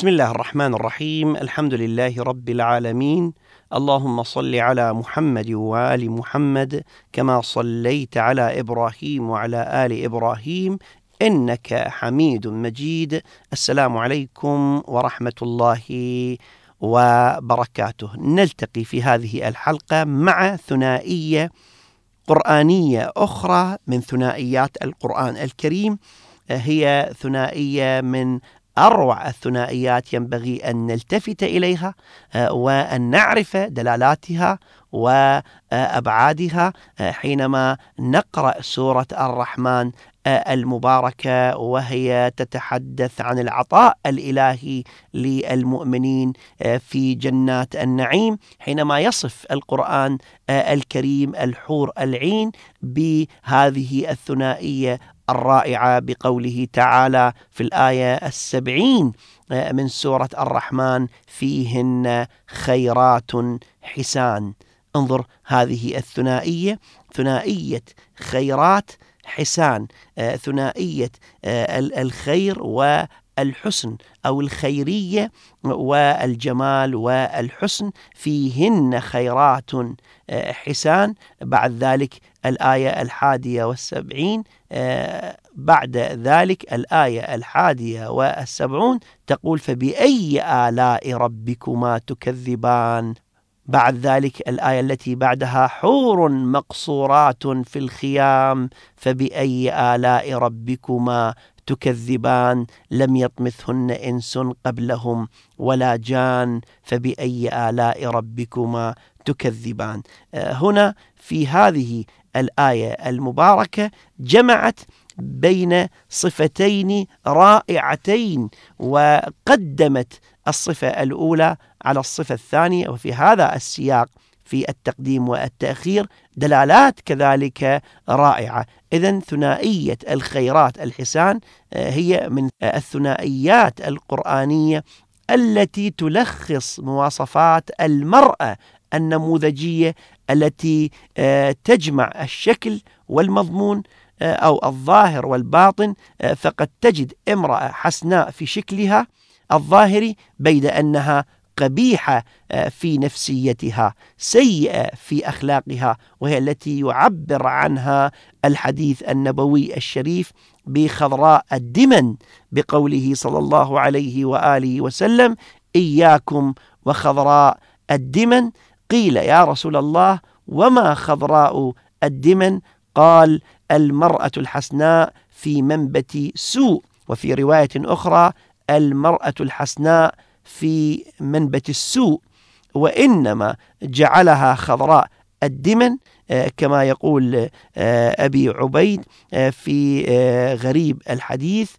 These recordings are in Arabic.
بسم الله الرحمن الرحيم الحمد لله رب العالمين اللهم صل على محمد وآل محمد كما صليت على إبراهيم وعلى آل إبراهيم إنك حميد مجيد السلام عليكم ورحمة الله وبركاته نلتقي في هذه الحلقة مع ثنائية قرآنية أخرى من ثنائيات القرآن الكريم هي ثنائية من أروع الثنائيات ينبغي أن نلتفت إليها وأن نعرف دلالاتها وأبعادها حينما نقرأ سورة الرحمن المباركة وهي تتحدث عن العطاء الإلهي للمؤمنين في جنات النعيم حينما يصف القرآن الكريم الحور العين بهذه الثنائية الرائعة بقوله تعالى في الآية السبعين من سورة الرحمن فيهن خيرات حسان. انظر هذه الثنائية ثنائية خيرات حسان ثنائية الخير والحسن أو الخيرية والجمال والحسن. فيهن خيرات حسان. بعد ذلك الآية الحادية والسبعين بعد ذلك الآية الحادية والسبعون تقول فبأي آلاء ربكما تكذبان؟ بعد ذلك الآية التي بعدها حور مقصورات في الخيام فبأي آلاء ربكما تكذبان؟ لم يطمثهن إنس قبلهم ولا جان فبأي آلاء ربكما تكذبان؟ هنا في هذه الآية المباركة جمعت بين صفتين رائعتين وقدمت الصفة الأولى على الصفة الثانية وفي هذا السياق في التقديم والتأخير دلالات كذلك رائعة. إذا ثنائية الخيرات الحسان هي من الثنائيات القرآنية التي تلخص مواصفات المرأة النموذجية التي تجمع الشكل والمضمون أو الظاهر والباطن فقد تجد امرأة حسناء في شكلها الظاهري بيد أنها قبيحة في نفسيتها سيئة في أخلاقها وهي التي يعبر عنها الحديث النبوي الشريف بخضراء الدمن بقوله صلى الله عليه وآله وسلم إياكم وخضراء الدمن قيل يا رسول الله وما خضراء الدمن؟ قال المرأة الحسناء في منبت سوء. وفي رواية أخرى المرأة الحسناء في منبت السوء. وإنما جعلها خضراء الدمن كما يقول أبي عبيد في غريب الحديث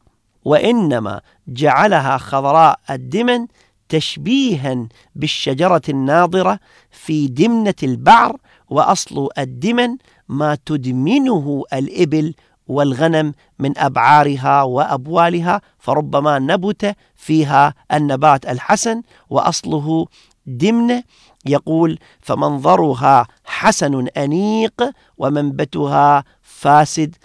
وإنما جعلها خضراء الدمن تشبيها بالشجرة الناظرة في دمنة البعر وأصل الدمن ما تدمنه الإبل والغنم من أبعارها وأبوالها فربما نبت فيها النبات الحسن وأصله دمنة يقول فمنظرها حسن أنيق ومنبتها فاسد.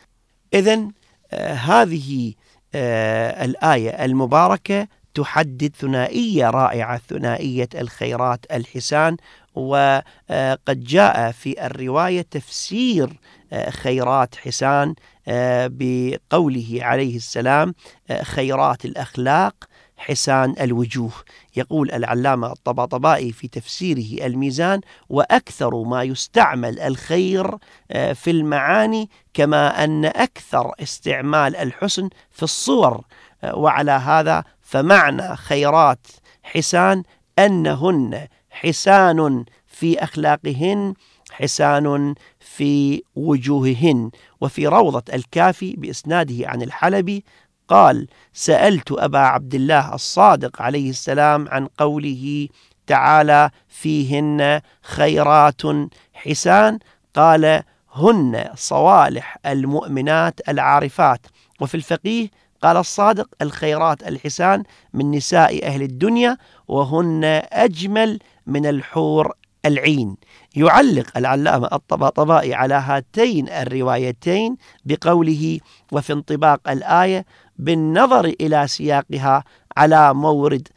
إذا آه هذه آه الآية المباركة تحدد ثنائية رائعة ثنائية الخيرات الحسان. وقد جاء في الرواية تفسير آه، خيرات حسان آه، بقوله عليه السلام آه، خيرات الأخلاق حسان الوجوه. يقول العلامة الطباطبائي في تفسيره الميزان وأكثر ما يستعمل الخير في المعاني كما أن أكثر استعمال الحسن في الصور. وعلى هذا فمعنى خيرات حسان أنهن حسان في أخلاقهن حسان في وجوههن. وفي روضة الكافي بإسناده عن الحلبي قال سألت أبا عبد الله الصادق عليه السلام عن قوله تعالى فيهن خيرات حسان. قال هن صوالح المؤمنات العارفات. وفي الفقيه قال الصادق الخيرات الحسان من نساء أهل الدنيا وهن أجمل من الحور العين. يعلق العلامة الطباطبائي على هاتين الروايتين بقوله وفي انطباق الآية بالنظر إلى سياقها على مورد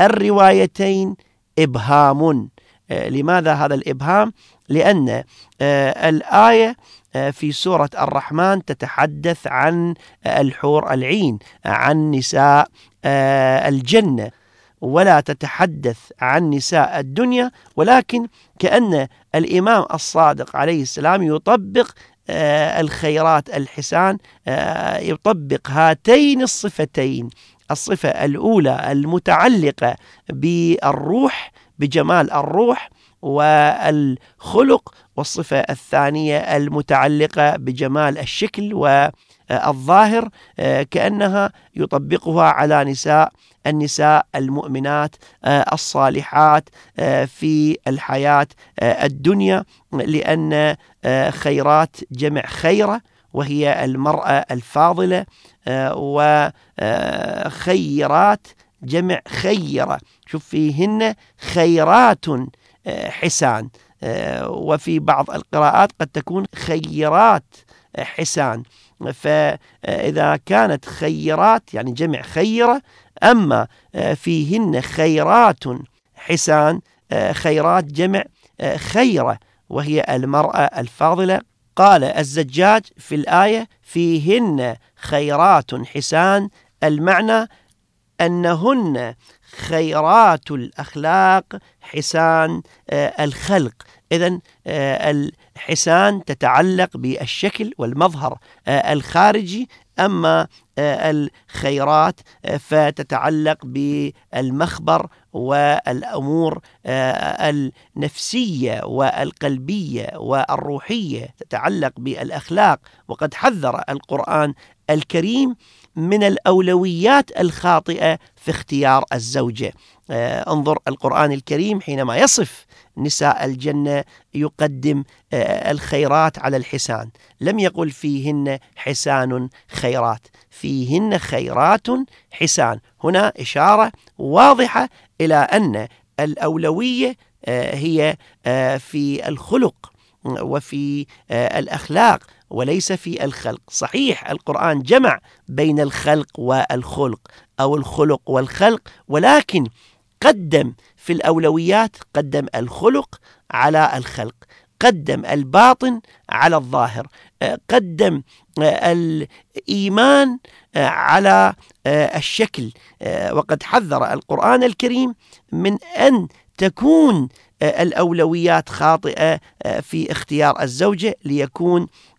الروايتين إبهام. آه، لماذا هذا الإبهام؟ لأن آه، الآية آه، في سورة الرحمن تتحدث عن الحور العين عن نساء الجنة. ولا تتحدث عن نساء الدنيا ولكن كأن الإمام الصادق عليه السلام يطبق آه، الخيرات الحسان آه، يطبق هاتين الصفتين الصفة الأولى المتعلقة بالروح بجمال الروح والخلق والصفة الثانية المتعلقة بجمال الشكل والظاهر آه، كأنها يطبقها على نساء النساء المؤمنات آه، الصالحات آه، في الحياة الدنيا لأن خيرات جمع خيرة وهي المرأة الفاضلة وخيرات جمع خيرة. شوف فيهن خيرات حسان وفي بعض القراءات قد تكون خيرات حسان. فإذا كانت خيرات يعني جمع خيرة أما فيهن خيرات حسان خيرات جمع خيرة وهي المرأة الفاضلة. قال الزجاج في الآية فيهن خيرات حسان المعنى أنهن خيرات الأخلاق حسان آه، الخلق. إذا آه، الحسان تتعلق بالشكل والمظهر آه، الخارجي. أما الخيرات فتتعلق بالمخبر والأمور النفسية والقلبية والروحية تتعلق بالأخلاق. وقد حذر القرآن الكريم من الأولويات الخاطئة في اختيار الزوجة. آه، انظر القرآن الكريم حينما يصف نساء الجنة يقدم آه، الخيرات على الحسان. لم يقل فيهن حسان خيرات. فيهن خيرات حسان. هنا إشارة واضحة إلى أن الأولوية آه، هي في الخلق وفي الأخلاق. وليس في الخلق. صحيح القرآن جمع بين الخلق والخلق أو الخلق والخلق ولكن قدم في الأولويات قدم الخلق على الخلق قدم الباطن على الظاهر قدم الإيمان على الشكل. وقد حذر القرآن الكريم من أن تكون الأولويات خاطئة في اختيار الزوجة ليكون آه، آه،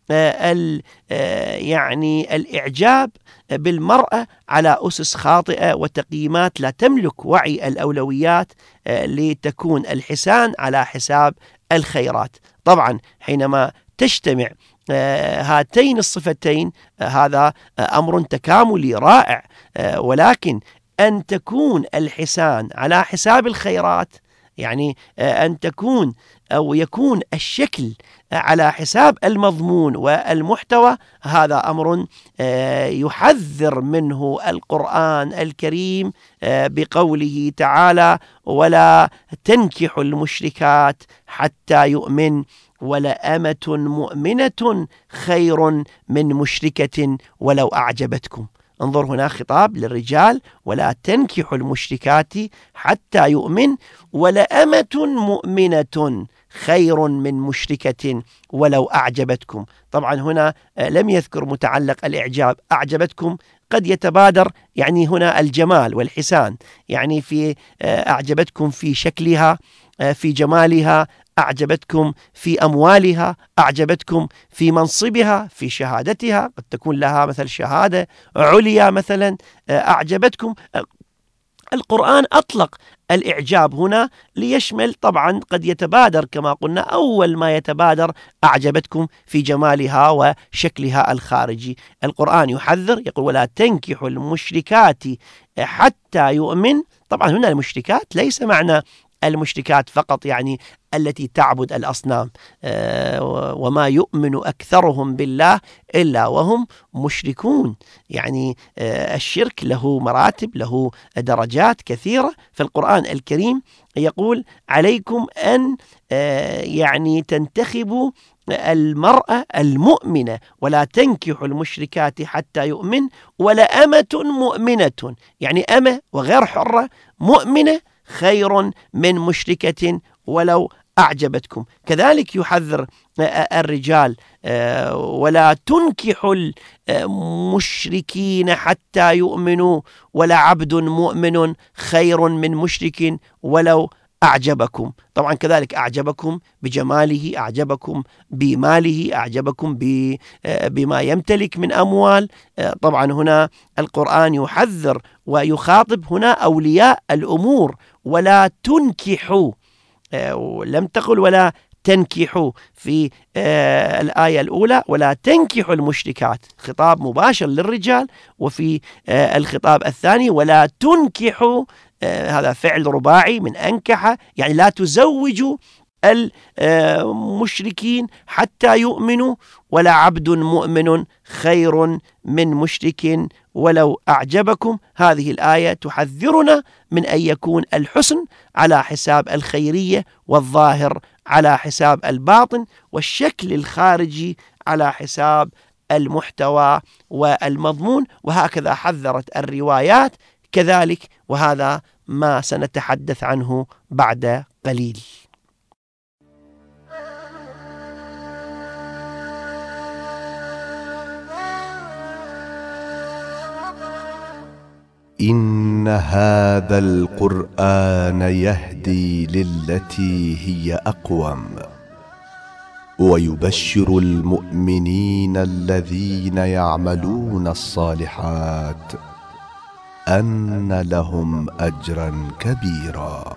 يعني الإعجاب بالمرأة على أسس خاطئة وتقييمات لا تملك وعي الأولويات آه، لتكون الحسان على حساب الخيرات. طبعا حينما تجتمع هاتين الصفتين هذا أمر تكاملي رائع ولكن أن تكون الحسان على حساب الخيرات يعني أن تكون أو يكون الشكل على حساب المضمون والمحتوى. هذا أمر يحذر منه القرآن الكريم بقوله تعالى ولا تنكحوا المشركات حتى يؤمن ولأمة مؤمنة خير من مشركة ولو أعجبتكم. انظر هنا خطاب للرجال ولا تنكحوا المشركات حتى يؤمن ولأمة مؤمنة خير من مشركة ولو أعجبتكم. طبعا هنا لم يذكر متعلق الإعجاب أعجبتكم؟ قد يتبادر يعني هنا الجمال والحسان يعني في أعجبتكم في شكلها في جمالها أعجبتكم في أموالها أعجبتكم في منصبها في شهادتها قد تكون لها مثل شهادة عليا مثلا أعجبتكم. القرآن أطلق الإعجاب هنا ليشمل طبعا قد يتبادر كما قلنا أول ما يتبادر أعجبتكم في جمالها وشكلها الخارجي. القرآن يحذر يقول ولا تنكحوا المشركات حتى يؤمن. طبعا هنا المشركات ليس معنى المشركات فقط يعني التي تعبد الأصنام. آه، وما يؤمن أكثرهم بالله إلا وهم مشركون. يعني آه، الشرك له مراتب له درجات كثيرة. في القرآن الكريم يقول عليكم أن آه، يعني تنتخبوا المرأة المؤمنة ولا تنكحوا المشركات حتى يؤمن ولا أمة مؤمنة. يعني أمة وغير حرة مؤمنة خير من مشركة ولو أعجبتكم. كذلك يحذر الرجال ولا تنكحوا المشركين حتى يؤمنوا ولا عبد مؤمن خير من مشرك ولو أعجبكم. طبعا كذلك أعجبكم بجماله أعجبكم بماله أعجبكم بما يمتلك من أموال. طبعا هنا القرآن يحذر ويخاطب هنا أولياء الأمور. ولا تنكحوا. لم تقل ولا تنكحوا في الآية الأولى. ولا تنكحوا المشركات. خطاب مباشر للرجال. وفي الخطاب الثاني. ولا تنكحوا هذا فعل رباعي من أنكح يعني لا تزوجوا المشركين حتى يؤمنوا ولا عبد مؤمن خير من مشرك ولو أعجبكم. هذه الآية تحذرنا من أن يكون الحسن على حساب الخيرية والظاهر على حساب الباطن والشكل الخارجي على حساب المحتوى والمضمون. وهكذا حذرت الروايات كذلك وهذا ما سنتحدث عنه بعد قليل. إن هذا القرآن يهدي للتي هي أقوم ويبشر المؤمنين الذين يعملون الصالحات أن لهم أجرا كبيرا.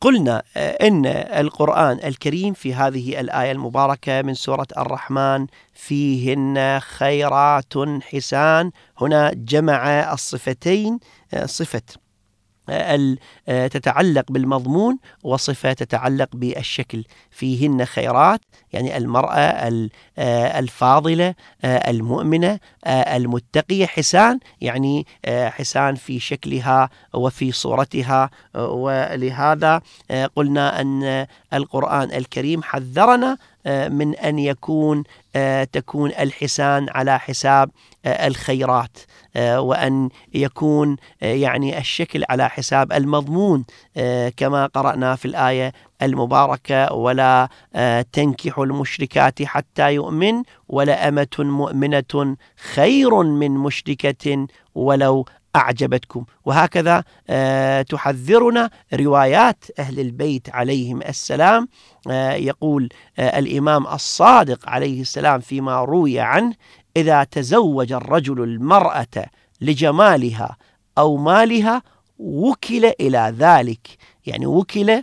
قلنا إن القرآن الكريم في هذه الآية المباركة من سورة الرحمن فيهن خيرات حسان. هنا جمع الصفتين صفة. تتعلق بالمضمون وصفة تتعلق بالشكل. فيهن خيرات يعني المرأة الفاضلة المؤمنة المتقية. حسان يعني حسان في شكلها وفي صورتها ولهذا قلنا أن القرآن الكريم حذرنا من أن يكون تكون الحسان على حساب الخيرات وأن يكون يعني الشكل على حساب المضمون كما قرأنا في الآية المباركة ولا تنكحوا المشركات حتى يؤمن ولا أمة مؤمنة خير من مشركة ولو أعجبتكم. وهكذا تحذرنا روايات أهل البيت عليهم السلام. يقول الإمام الصادق عليه السلام فيما روي عنه إذا تزوج الرجل المرأة لجمالها أو مالها وكل إلى ذلك. يعني وكل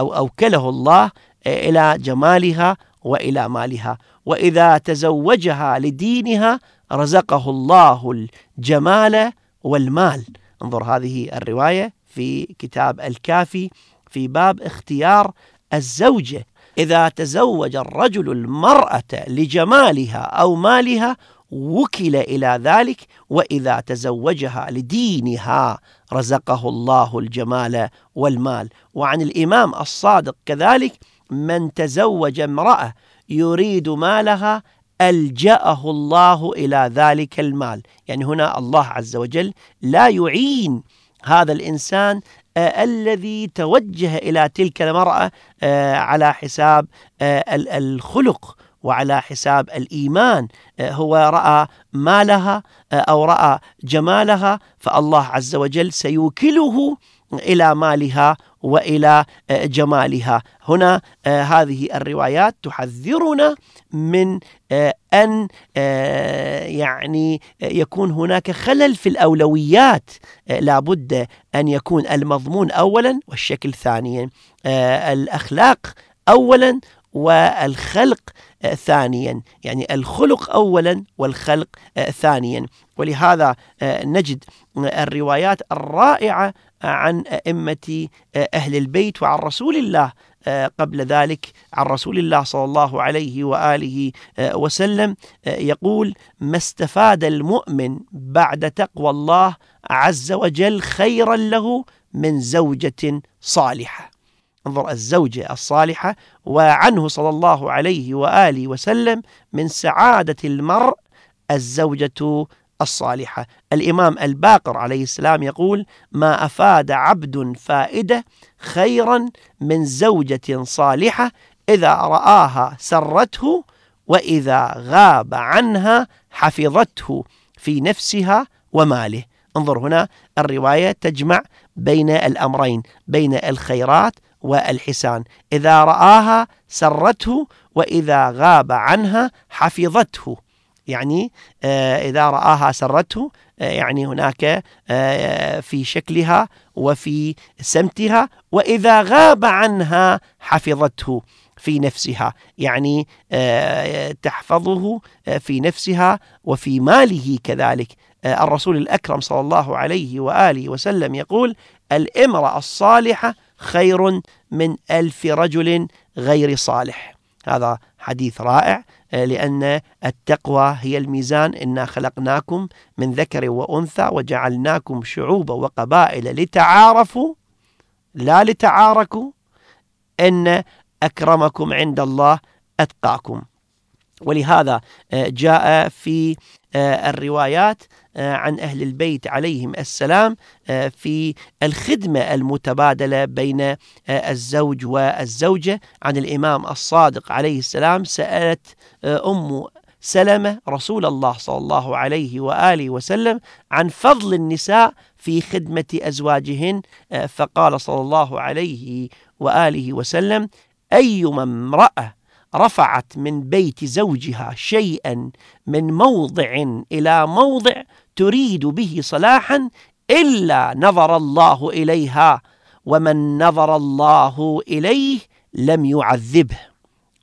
أو أوكله الله إلى جمالها وإلى مالها. وإذا تزوجها لدينها رزقه الله الجمال والمال. انظر هذه الرواية في كتاب الكافي في باب اختيار الزوجة. إذا تزوج الرجل المرأة لجمالها أو مالها وكل إلى ذلك وإذا تزوجها لدينها رزقه الله الجمال والمال. وعن الإمام الصادق كذلك من تزوج امرأة يريد مالها ألجأه الله إلى ذلك المال. يعني هنا الله عز وجل لا يعين هذا الإنسان آه الذي توجه إلى تلك المرأة آه على حساب آه الخلق وعلى حساب الإيمان. هو رأى مالها أو رأى جمالها فالله عز وجل سيوكله إلى مالها وإلى آه، جمالها. هنا هذه الروايات تحذرنا من أن يعني يكون هناك خلل في الأولويات. لابد أن يكون المضمون أولا والشكل ثانيا. الأخلاق أولا والخلق ثانيا. يعني الخلق أولا والخلق ثانيا. ولهذا نجد الروايات الرائعة عن أئمة أهل البيت وعن رسول الله قبل ذلك عن رسول الله صلى الله عليه وآله وسلم يقول ما استفاد المؤمن بعد تقوى الله عز وجل خيرا له من زوجة صالحة؟ انظر الزوجة الصالحة وعنه صلى الله عليه وآله وسلم من سعادة المرء الزوجة الصالحة. الإمام الباقر عليه السلام يقول ما أفاد عبد فائدة خيرا من زوجة صالحة إذا رآها سرته وإذا غاب عنها حفظته في نفسها وماله. انظر هنا الرواية تجمع بين الأمرين بين الخيرات والحسان. إذا رآها سرته وإذا غاب عنها حفظته. يعني آه، إذا رآها سرته آه، يعني هناك آه، في شكلها وفي سمتها وإذا غاب عنها حفظته في نفسها. يعني تحفظه في نفسها وفي ماله كذلك. الرسول الأكرم صلى الله عليه وآله وسلم يقول الإمرأة الصالحة خير من ألف رجل غير صالح. هذا حديث رائع آه، لأن التقوى هي الميزان. إنا خلقناكم من ذكر وأنثى وجعلناكم شعوبا وقبائل لتعارفوا لا لتعاركوا. إن أكرمكم عند الله أتقاكم. ولهذا آه، جاء في آه، الروايات عن أهل البيت عليهم السلام في الخدمة المتبادلة بين الزوج والزوجة. عن الإمام الصادق عليه السلام سألت أم سلمة رسول الله صلى الله عليه وآله وسلم عن فضل النساء في خدمة أزواجهن فقال صلى الله عليه وآله وسلم أيما امرأة رفعت من بيت زوجها شيئا من موضع إلى موضع تريد به صلاحا إلا نظر الله إليها ومن نظر الله إليه لم يعذبه.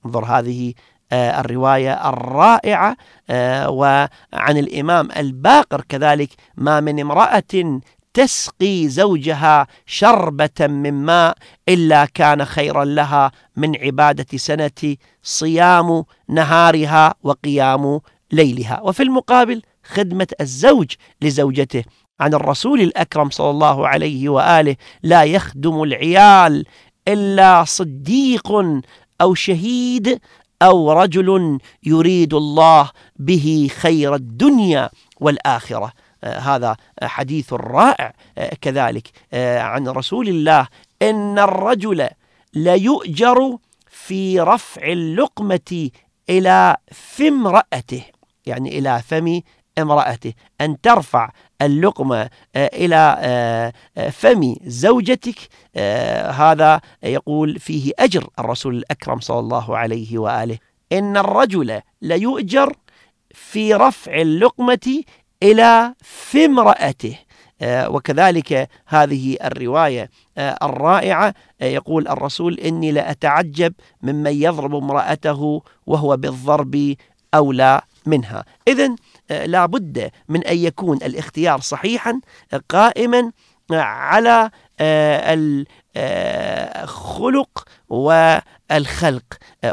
انظر هذه آه، الرواية الرائعة آه، وعن الإمام الباقر كذلك ما من امرأة تسقي زوجها شربة من ماء إلا كان خيرا لها من عبادة سنة صيام نهارها وقيام ليلها. وفي المقابل خدمة الزوج لزوجته. عن الرسول الأكرم صلى الله عليه وآله لا يخدم العيال إلا صديق أو شهيد أو رجل يريد الله به خير الدنيا والآخرة. آه، هذا حديث رائع آه، كذلك. آه، عن رسول الله إن الرجل ليؤجر في رفع اللقمة إلى فم امرأته يعني إلى فم امرأته أن ترفع اللقمة إلى فم زوجتك هذا يقول فيه أجر الرسول الأكرم صلى الله عليه وآله. إن الرجل ليؤجر في رفع اللقمة إلى في امرأته وكذلك هذه الرواية الرائعة يقول الرسول إني لأتعجب ممن يضرب امرأته وهو بالضرب أولى منها. إذا لا بد من أن يكون الاختيار صحيحا قائما على الخلق والخلق.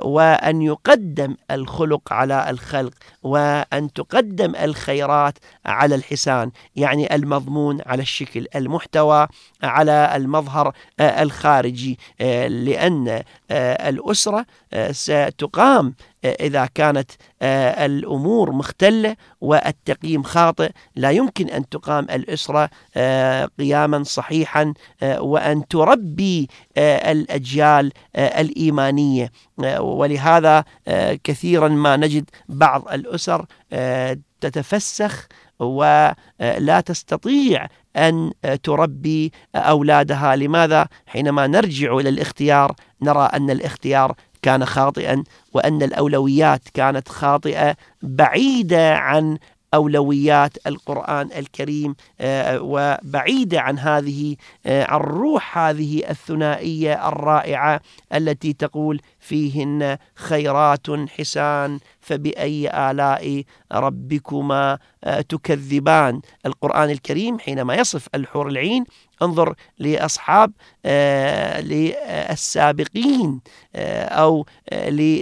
وأن يقدم الخلق على الخلق وأن تقدم الخيرات على الحسان يعني المضمون على الشكل المحتوى على المظهر الخارجي لأن الأسرة ستقام إذا كانت الأمور مختلة والتقييم خاطئ لا يمكن أن تقام الأسرة قياما صحيحا وأن تربي الأجيال الإيمانية. ولهذا كثيرا ما نجد بعض الأسر تتفسخ ولا تستطيع أن تربي أولادها لماذا؟ حينما نرجع إلى الاختيار نرى أن الاختيار كان خاطئا وأن الأولويات كانت خاطئة بعيدة عن أولويات القرآن الكريم آه، وبعيدة عن هذه آه، عن روح هذه الثنائية الرائعة التي تقول فيهن خيرات حسان فبأي آلاء ربكما آه، تكذبان. القرآن الكريم حينما يصف الحور العين انظر لأصحاب للسابقين أو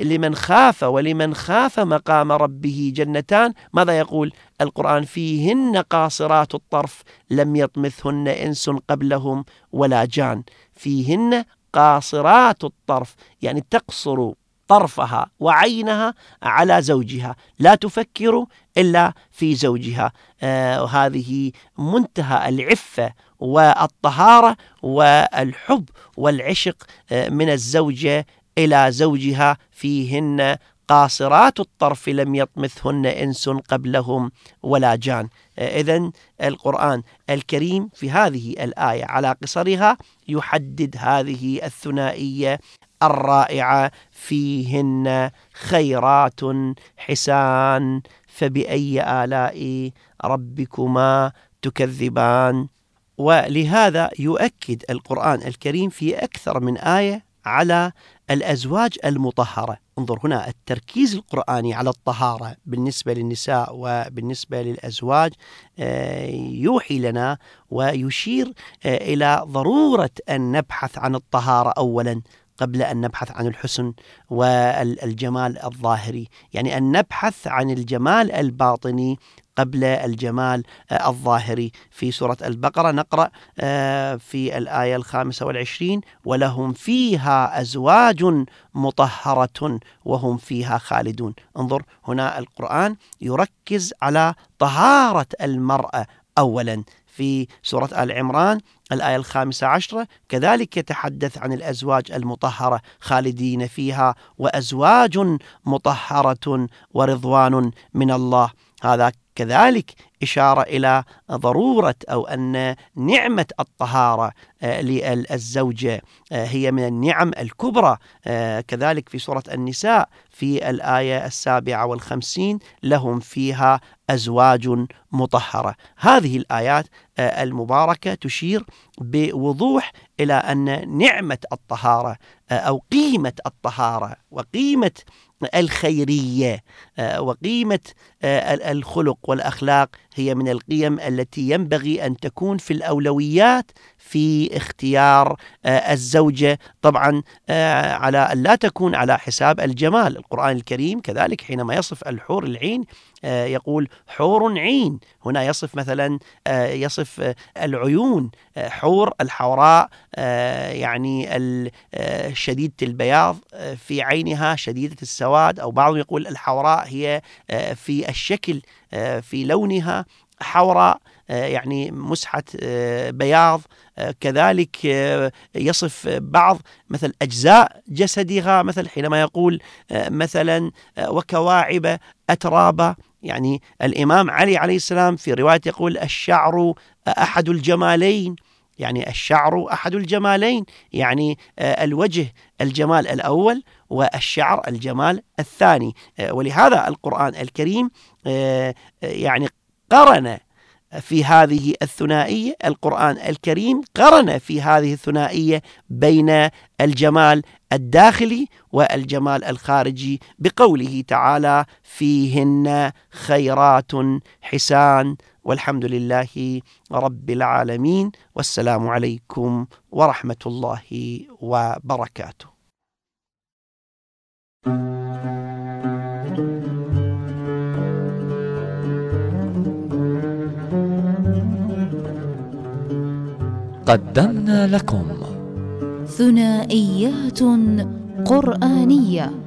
لمن خاف ولمن خاف مقام ربه جنتان. ماذا يقول القرآن؟ فيهن قاصرات الطرف لم يطمثهن إنس قبلهم ولا جان. فيهن قاصرات الطرف يعني تقصر طرفها وعينها على زوجها. لا تفكر إلا في زوجها. آه هذه منتهى العفة والطهارة والحب والعشق آه من الزوجة إلى زوجها. فيهن قاصرات الطرف لم يطمثهن إنس قبلهم ولا جان. إذا القرآن الكريم في هذه الآية على قصرها يحدد هذه الثنائية الرائعة فيهن خيرات حسان فبأي آلاء ربكما تكذبان. ولهذا يؤكد القرآن الكريم في أكثر من آية على الأزواج المطهرة. انظر هنا التركيز القرآني على الطهارة بالنسبة للنساء وبالنسبة للأزواج آه، يوحي لنا ويشير آه، إلى ضرورة أن نبحث عن الطهارة أولا. قبل أن نبحث عن الحسن والجمال الظاهري. يعني أن نبحث عن الجمال الباطني قبل الجمال الظاهري. في سورة البقرة نقرأ آه، في الآية الخامسة والعشرين ولهم فيها أزواج مطهرة وهم فيها خالدون. انظر هنا القرآن يركز على طهارة المرأة أولا. في سورة آل عمران الآية الخامسة عشرة كذلك يتحدث عن الأزواج المطهرة خالدين فيها وأزواج مطهرة ورضوان من الله. هذا كذلك إشارة إلى ضرورة أو أن نعمة الطهارة آه، للزوجة آه، هي من النعم الكبرى آه، كذلك في سورة النساء في الآية السابعة والخمسين لهم فيها أزواج مطهرة. هذه الآيات المباركة تشير بوضوح إلى أن نعمة الطهارة أو قيمة الطهارة وقيمة الخيرية آه، وقيمة آه، الخلق والأخلاق هي من القيم التي ينبغي أن تكون في الأولويات في اختيار آه، الزوجة. طبعا على أن لا تكون على حساب الجمال. القرآن الكريم كذلك حينما يصف الحور العين يقول حور عين. هنا يصف مثلا يصف العيون حور الحوراء يعني شديدة البياض في عينها شديدة السواد أو بعضهم يقول الحوراء هي في الشكل في لونها حوراء يعني مسحة بياض كذلك يصف بعض مثل أجزاء جسدها مثل حينما يقول مثلا وكواعب أترابا يعني الإمام علي عليه السلام في رواية يقول الشعر أحد الجمالين. يعني الشعر أحد الجمالين. يعني الوجه الجمال الأول والشعر الجمال الثاني. ولهذا القرآن الكريم يعني قرن في هذه الثنائية. القرآن الكريم قرن في هذه الثنائية بين الجمال الداخلي والجمال الخارجي بقوله تعالى فيهن خيرات حسان والحمد لله رب العالمين والسلام عليكم ورحمة الله وبركاته. قدمنا لكم ثنائيات قرآنية.